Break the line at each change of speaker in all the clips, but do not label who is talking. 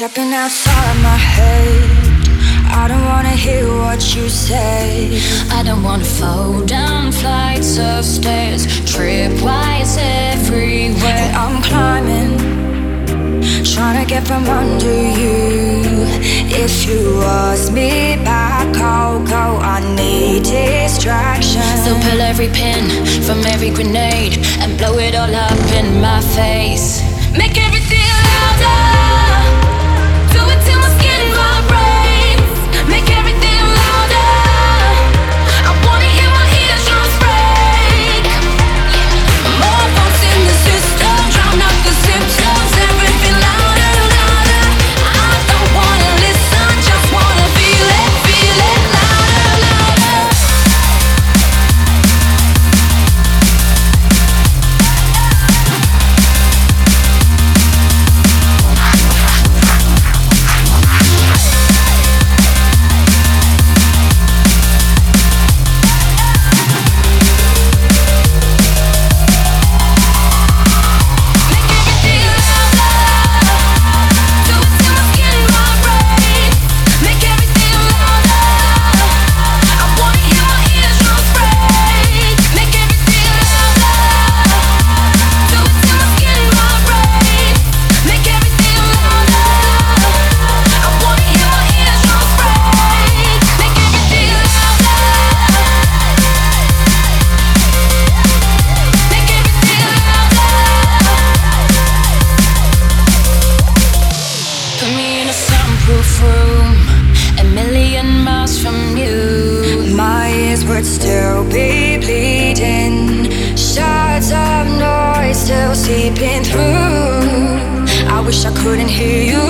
Stepping outside my head. I don't wanna hear what you say.
I don't wanna fall down flights of stairs, tripwires everywhere.
And I'm climbing, trying to get from under you. If you ask me back, I'll go. I need distraction.
So pull every pin from every grenade and blow it all up in my face. Make everything louder. Room, a million miles from you.
My ears would still be bleeding. Shards of noise still seeping through. I wish I couldn't hear you.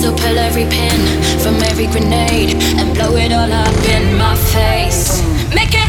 So pull every pin from every grenade and blow it all up in my face. Make everything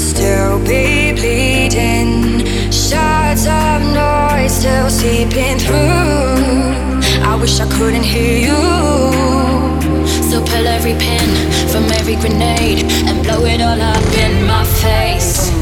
still be bleeding. Shards of noise still seeping through. I wish I couldn't hear you.
So pull every pin from every grenade and blow it all up in my face.